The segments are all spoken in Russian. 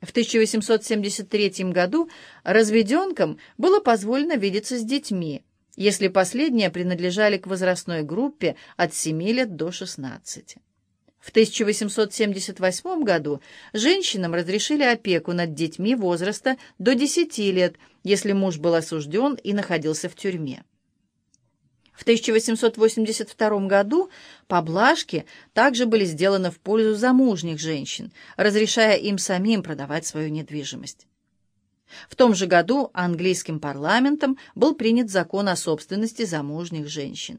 В 1873 году разведенкам было позволено видеться с детьми, если последние принадлежали к возрастной группе от 7 лет до 16. В 1878 году женщинам разрешили опеку над детьми возраста до 10 лет, если муж был осужден и находился в тюрьме. В 1882 году поблажки также были сделаны в пользу замужних женщин, разрешая им самим продавать свою недвижимость. В том же году английским парламентом был принят закон о собственности замужних женщин.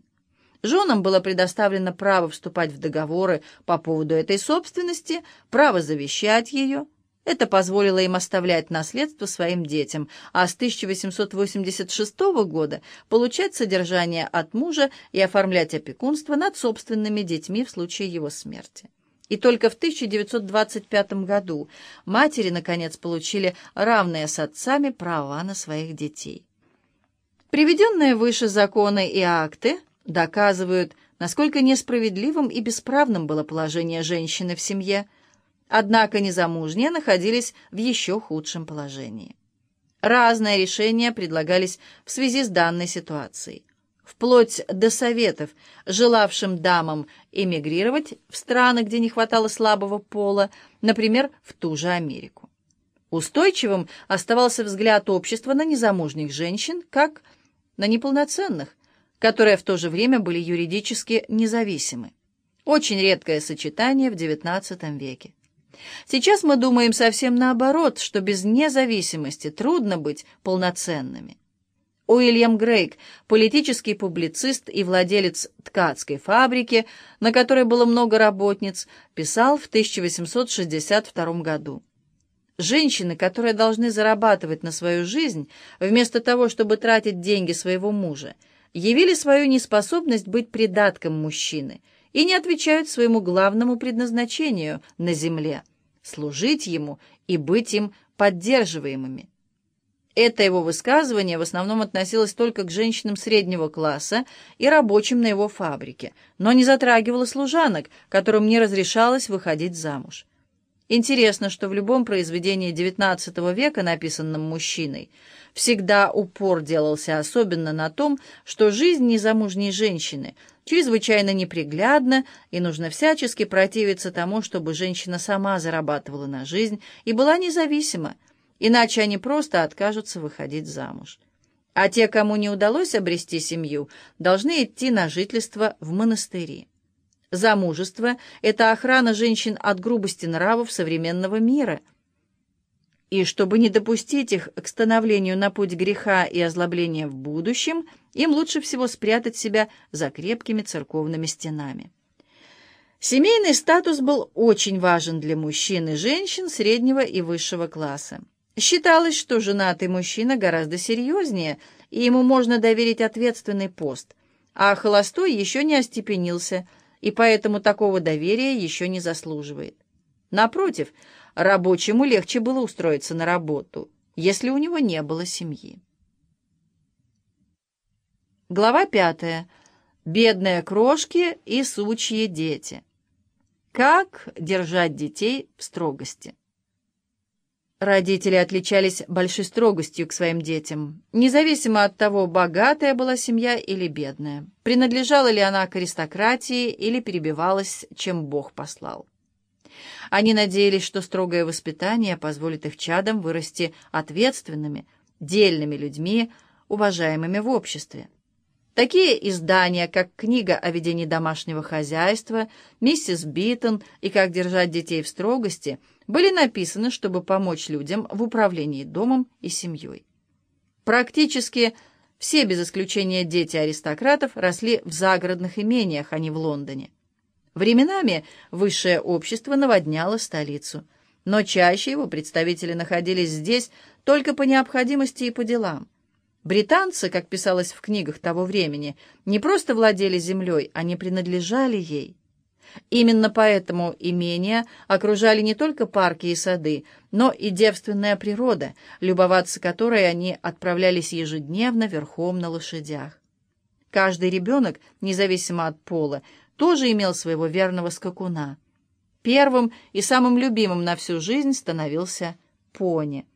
Женам было предоставлено право вступать в договоры по поводу этой собственности, право завещать ее. Это позволило им оставлять наследство своим детям, а с 1886 года получать содержание от мужа и оформлять опекунство над собственными детьми в случае его смерти. И только в 1925 году матери, наконец, получили равные с отцами права на своих детей. Приведенные выше законы и акты – доказывают, насколько несправедливым и бесправным было положение женщины в семье, однако незамужние находились в еще худшем положении. Разные решения предлагались в связи с данной ситуацией, вплоть до советов, желавшим дамам эмигрировать в страны, где не хватало слабого пола, например, в ту же Америку. Устойчивым оставался взгляд общества на незамужних женщин как на неполноценных, которые в то же время были юридически независимы. Очень редкое сочетание в XIX веке. Сейчас мы думаем совсем наоборот, что без независимости трудно быть полноценными. Уильям Грейк, политический публицист и владелец ткацкой фабрики, на которой было много работниц, писал в 1862 году. Женщины, которые должны зарабатывать на свою жизнь, вместо того, чтобы тратить деньги своего мужа, явили свою неспособность быть придатком мужчины и не отвечают своему главному предназначению на земле — служить ему и быть им поддерживаемыми. Это его высказывание в основном относилось только к женщинам среднего класса и рабочим на его фабрике, но не затрагивало служанок, которым не разрешалось выходить замуж. Интересно, что в любом произведении XIX века, написанном мужчиной, всегда упор делался особенно на том, что жизнь незамужней женщины чрезвычайно неприглядна, и нужно всячески противиться тому, чтобы женщина сама зарабатывала на жизнь и была независима, иначе они просто откажутся выходить замуж. А те, кому не удалось обрести семью, должны идти на жительство в монастыри. Замужество — это охрана женщин от грубости нравов современного мира. И чтобы не допустить их к становлению на путь греха и озлобления в будущем, им лучше всего спрятать себя за крепкими церковными стенами. Семейный статус был очень важен для мужчин и женщин среднего и высшего класса. Считалось, что женатый мужчина гораздо серьезнее, и ему можно доверить ответственный пост, а холостой еще не остепенился – и поэтому такого доверия еще не заслуживает. Напротив, рабочему легче было устроиться на работу, если у него не было семьи. Глава пятая. Бедные крошки и сучьи дети. Как держать детей в строгости? Родители отличались большой строгостью к своим детям, независимо от того, богатая была семья или бедная, принадлежала ли она к аристократии или перебивалась, чем Бог послал. Они надеялись, что строгое воспитание позволит их чадам вырасти ответственными, дельными людьми, уважаемыми в обществе. Такие издания, как «Книга о ведении домашнего хозяйства», «Миссис Битон» и «Как держать детей в строгости» были написаны, чтобы помочь людям в управлении домом и семьей. Практически все, без исключения дети аристократов, росли в загородных имениях, а не в Лондоне. Временами высшее общество наводняло столицу, но чаще его представители находились здесь только по необходимости и по делам. Британцы, как писалось в книгах того времени, не просто владели землей, они принадлежали ей. Именно поэтому имения окружали не только парки и сады, но и девственная природа, любоваться которой они отправлялись ежедневно верхом на лошадях. Каждый ребенок, независимо от пола, тоже имел своего верного скакуна. Первым и самым любимым на всю жизнь становился пони.